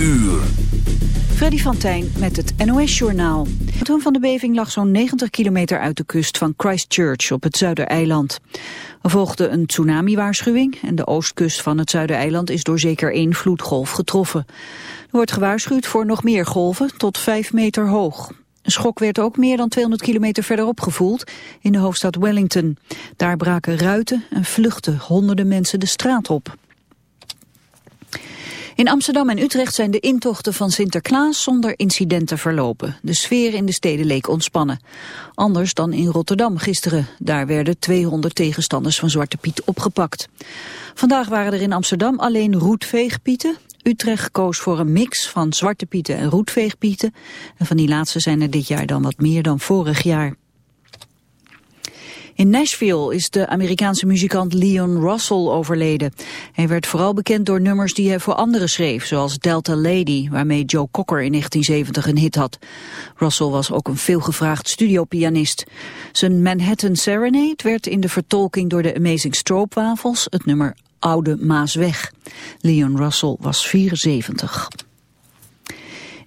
uur. Freddy van Tijn met het NOS-journaal. Het toen van de beving lag zo'n 90 kilometer uit de kust van Christchurch op het Zuidereiland. Er volgde een tsunami-waarschuwing en de oostkust van het Zuidereiland is door zeker één vloedgolf getroffen. Er wordt gewaarschuwd voor nog meer golven tot 5 meter hoog. Een schok werd ook meer dan 200 kilometer verderop gevoeld in de hoofdstad Wellington. Daar braken ruiten en vluchten honderden mensen de straat op. In Amsterdam en Utrecht zijn de intochten van Sinterklaas zonder incidenten verlopen. De sfeer in de steden leek ontspannen. Anders dan in Rotterdam gisteren. Daar werden 200 tegenstanders van Zwarte Piet opgepakt. Vandaag waren er in Amsterdam alleen roetveegpieten. Utrecht koos voor een mix van Zwarte Pieten en roetveegpieten. En van die laatste zijn er dit jaar dan wat meer dan vorig jaar. In Nashville is de Amerikaanse muzikant Leon Russell overleden. Hij werd vooral bekend door nummers die hij voor anderen schreef, zoals Delta Lady, waarmee Joe Cocker in 1970 een hit had. Russell was ook een veelgevraagd studiopianist. Zijn Manhattan Serenade werd in de vertolking door de Amazing Stroopwafels het nummer Oude Maasweg. Leon Russell was 74.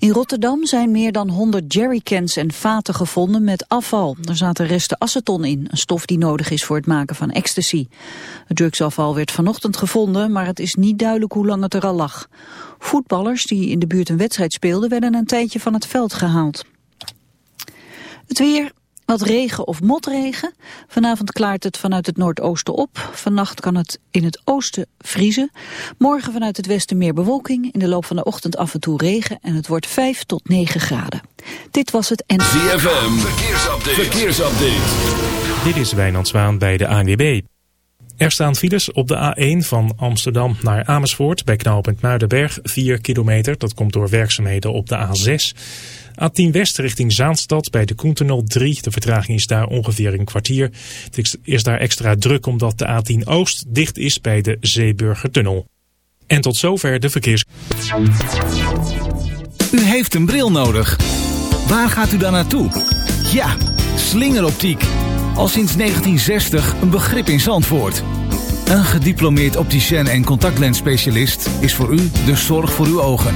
In Rotterdam zijn meer dan 100 jerrycans en vaten gevonden met afval. Er zaten resten aceton in, een stof die nodig is voor het maken van ecstasy. Het drugsafval werd vanochtend gevonden, maar het is niet duidelijk hoe lang het er al lag. Voetballers die in de buurt een wedstrijd speelden werden een tijdje van het veld gehaald. Het weer, wat regen of motregen. Vanavond klaart het vanuit het noordoosten op. Vannacht kan het in het oosten vriezen. Morgen vanuit het westen meer bewolking. In de loop van de ochtend af en toe regen. En het wordt 5 tot 9 graden. Dit was het en... ZFM, verkeersupdate. verkeersupdate. Dit is Wijnand Zwaan bij de ANWB. Er staan files op de A1 van Amsterdam naar Amersfoort bij knooppunt Muidenberg 4 kilometer. Dat komt door werkzaamheden op de A6. A10 West richting Zaanstad bij de Koentunnel 3. De vertraging is daar ongeveer een kwartier. Het is daar extra druk omdat de A10 Oost dicht is bij de Zeeburgertunnel. En tot zover de verkeers... U heeft een bril nodig. Waar gaat u dan naartoe? Ja, slingeroptiek. Al sinds 1960 een begrip in Zandvoort. Een gediplomeerd opticien en contactlensspecialist is voor u de zorg voor uw ogen.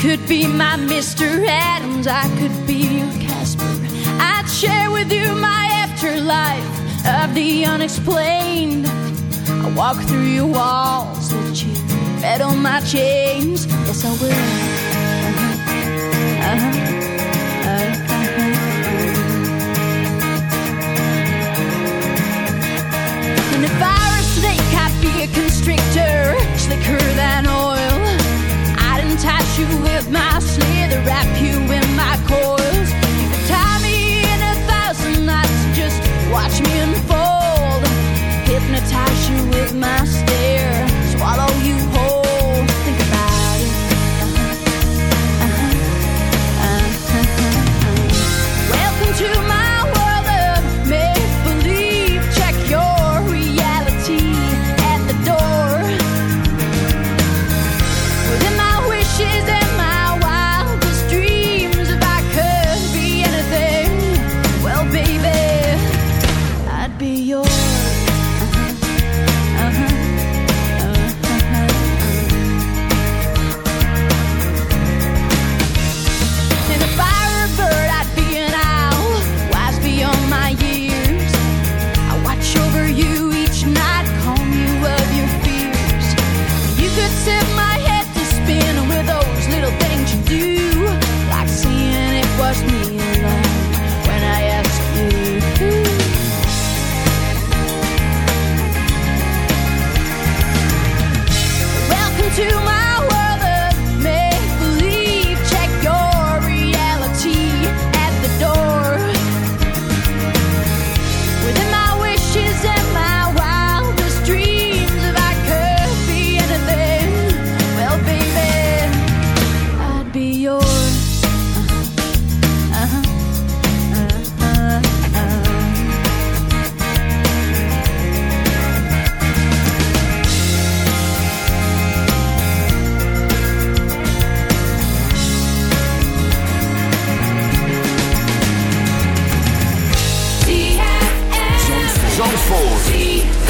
could be my Mr. Adams, I could be your Casper. I'd share with you my afterlife of the unexplained. I walk through your walls, let you rattle my chains. Yes, I will. Uh-huh. Uh-huh. Zandvoort.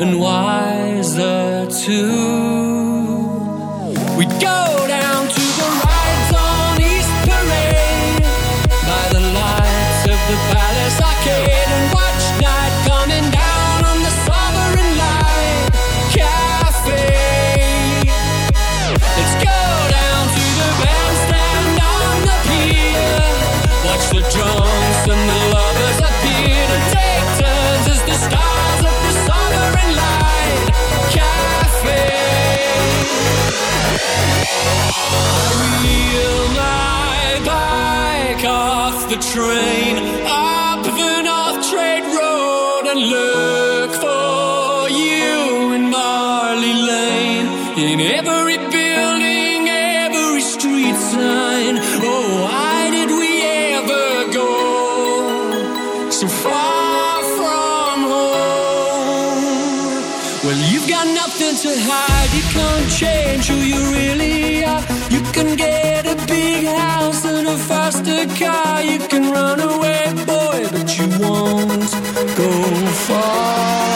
and why in every you can run away, boy, but you won't go far.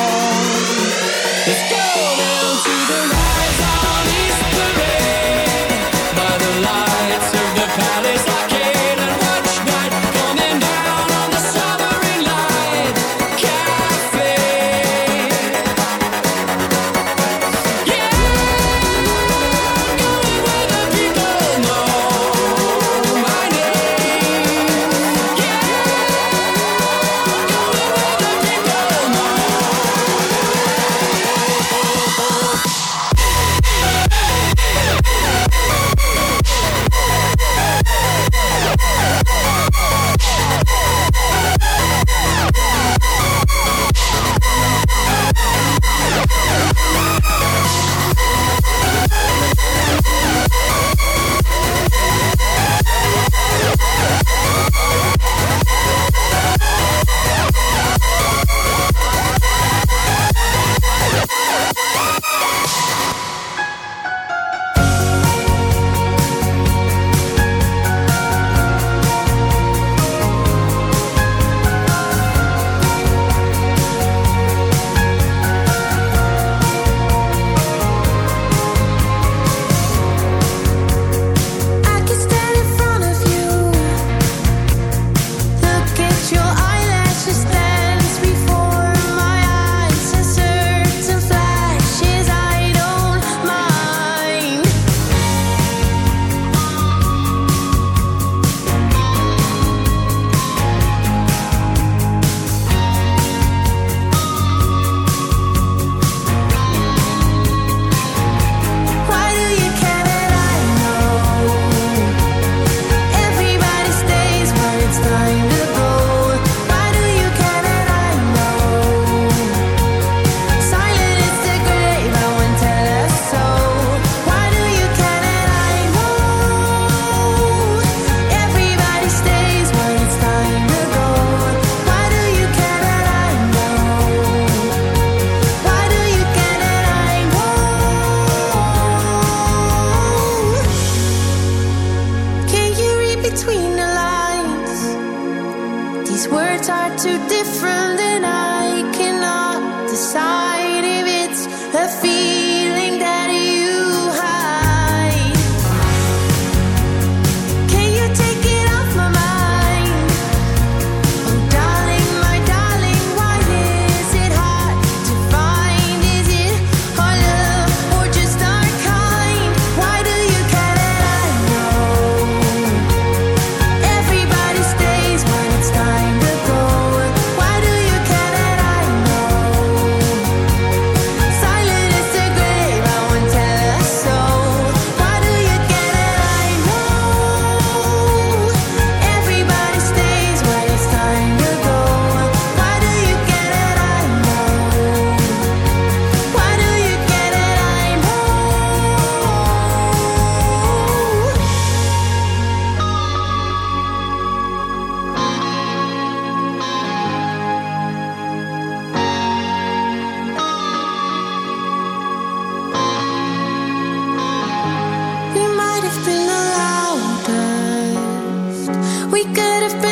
We could have been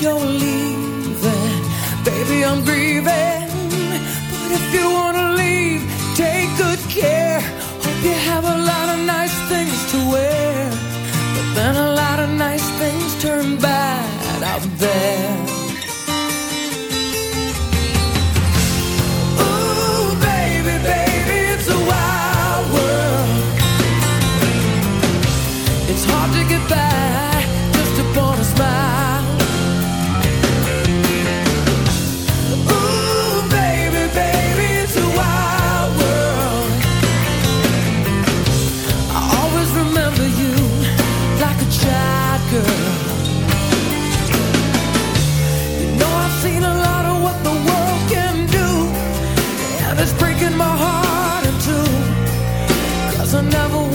you're leaving, baby, I'm grieving. But if you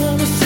never see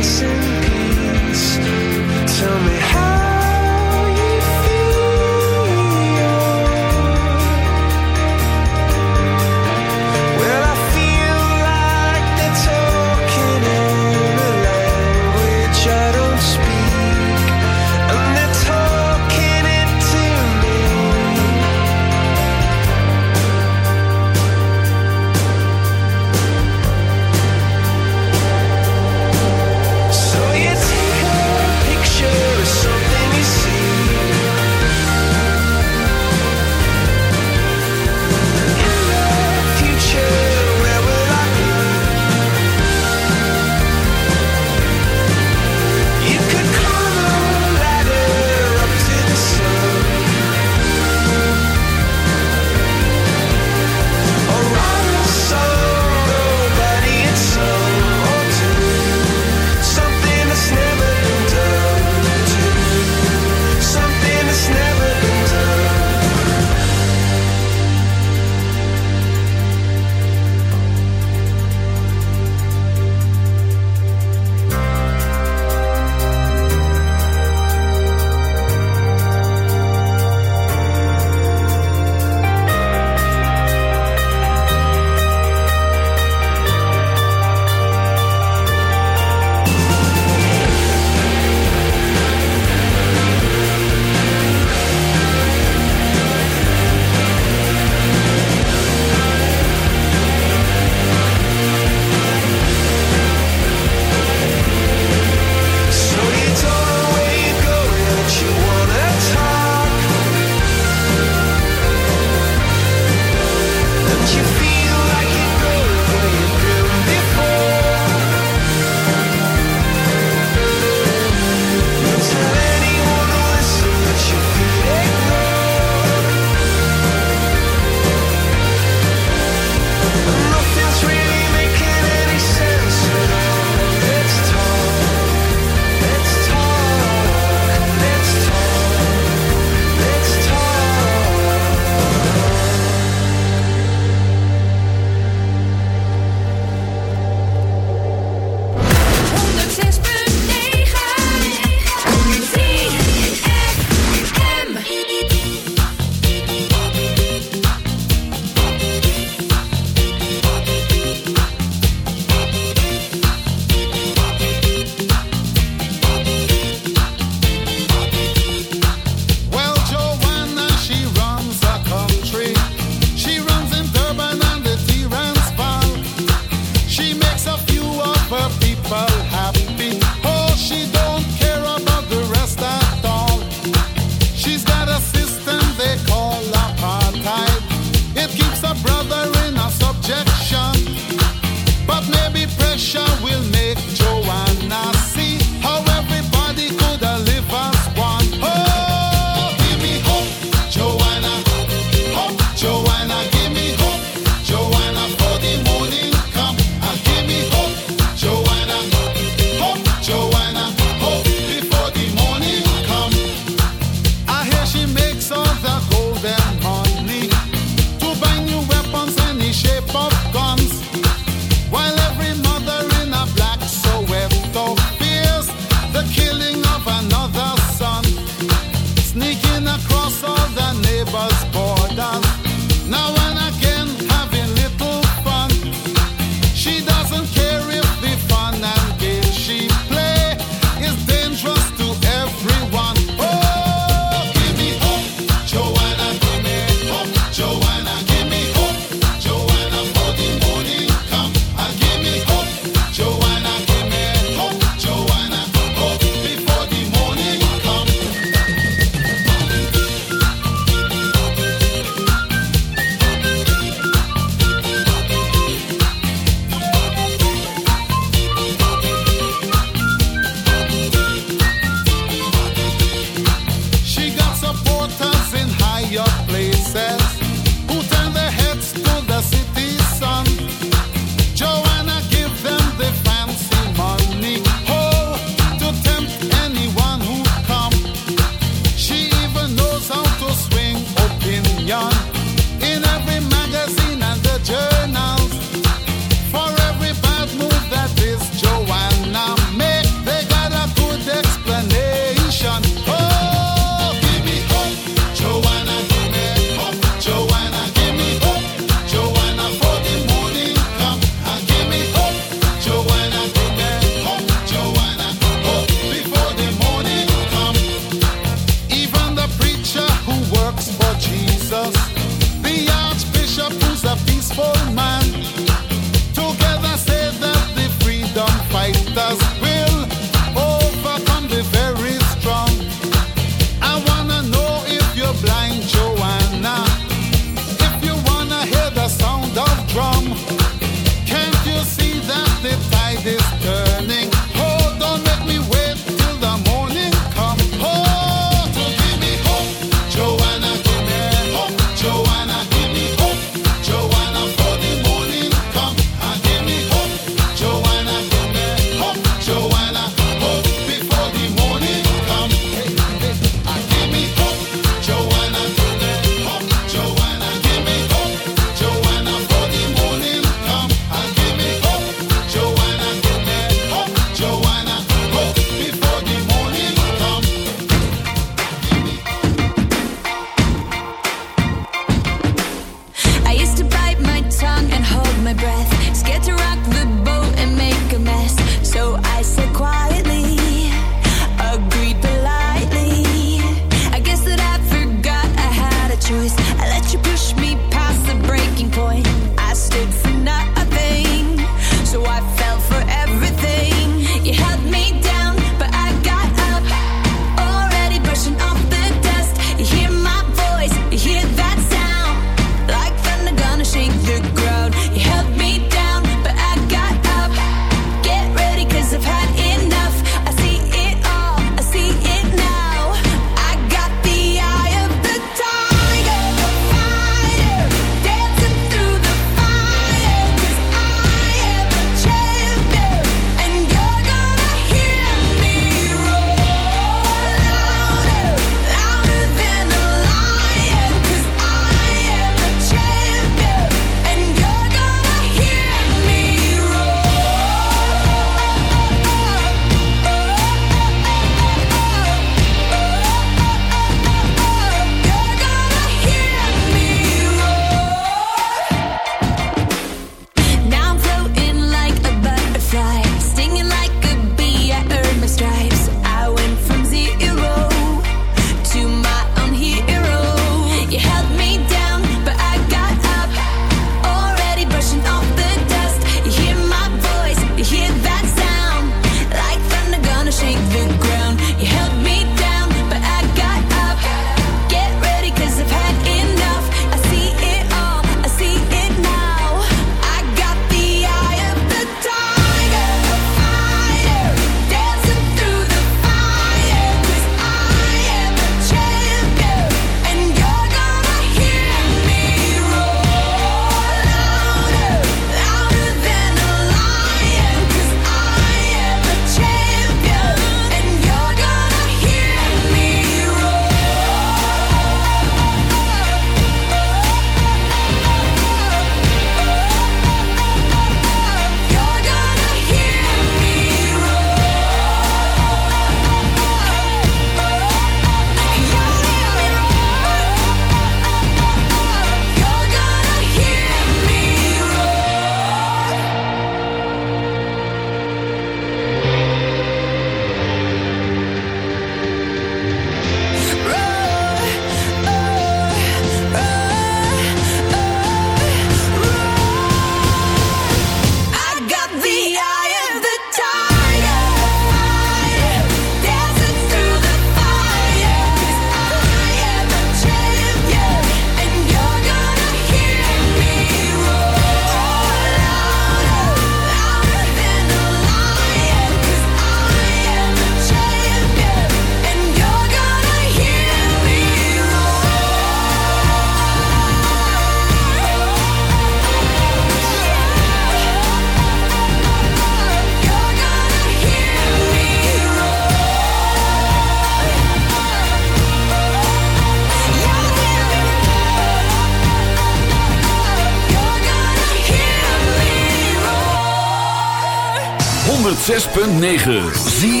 106.9 Zie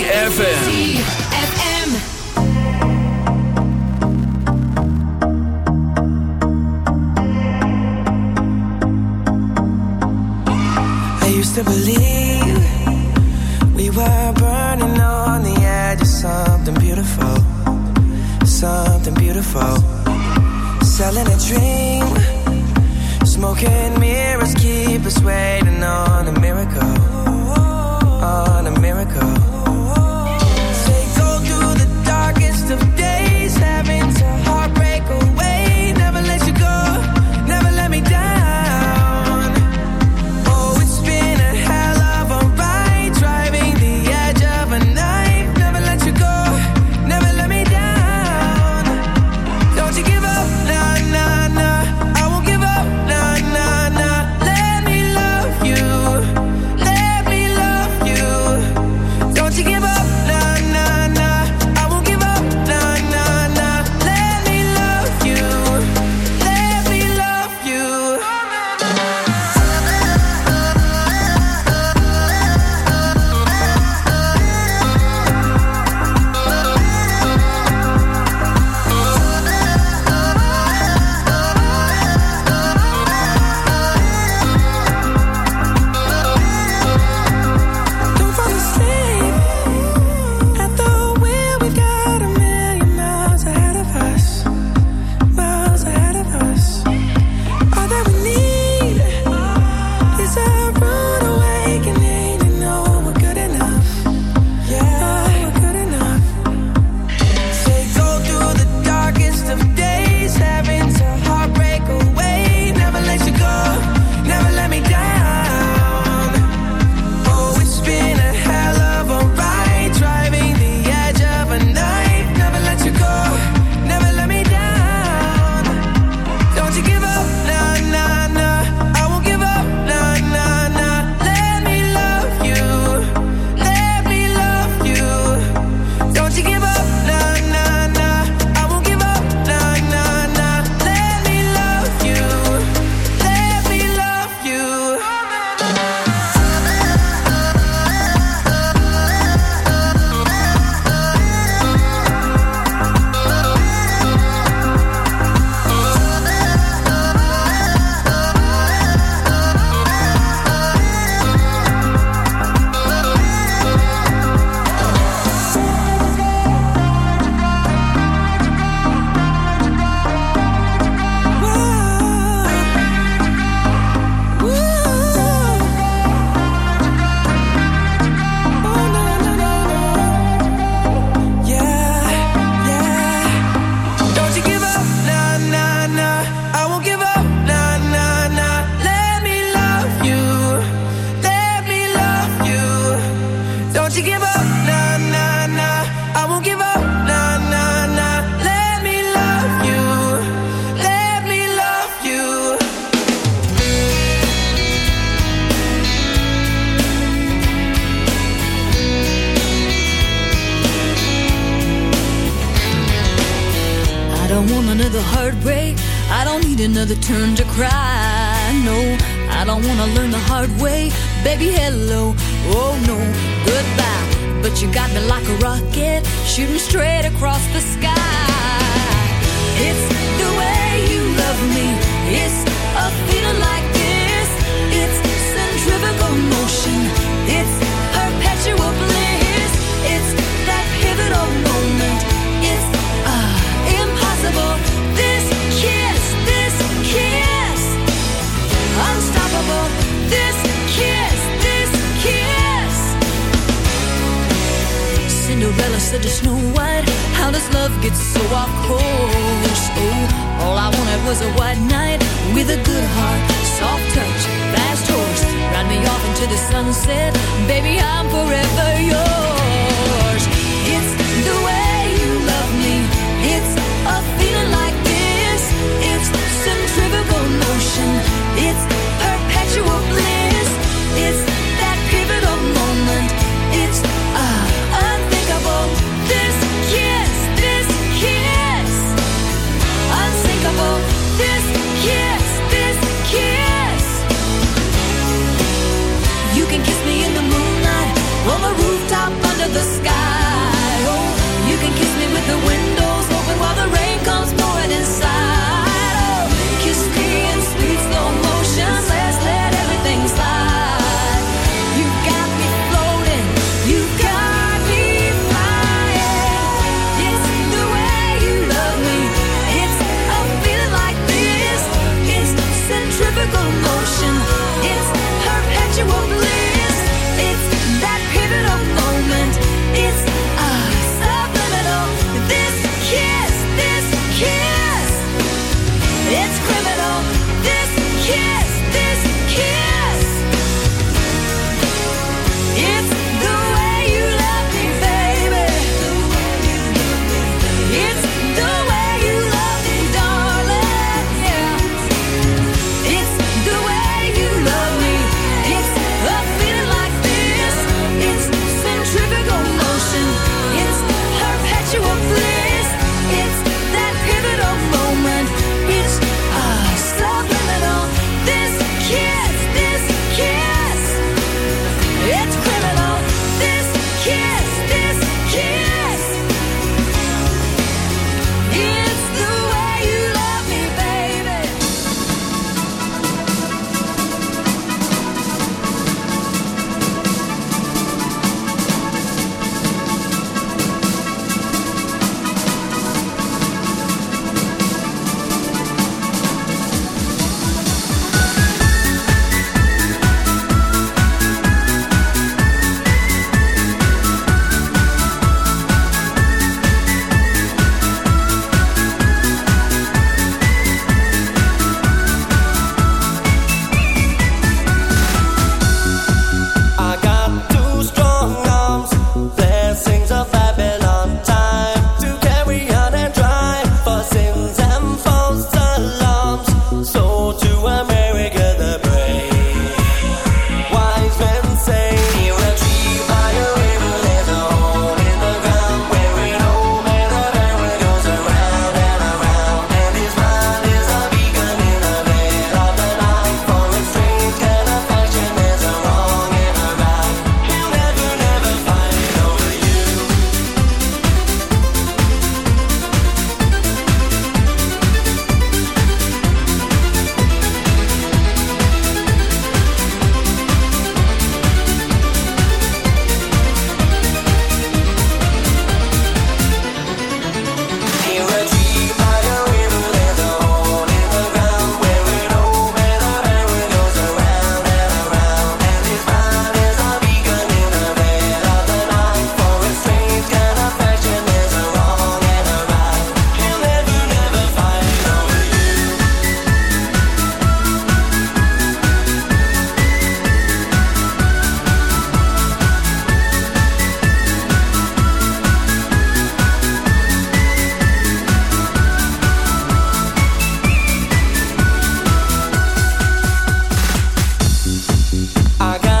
I got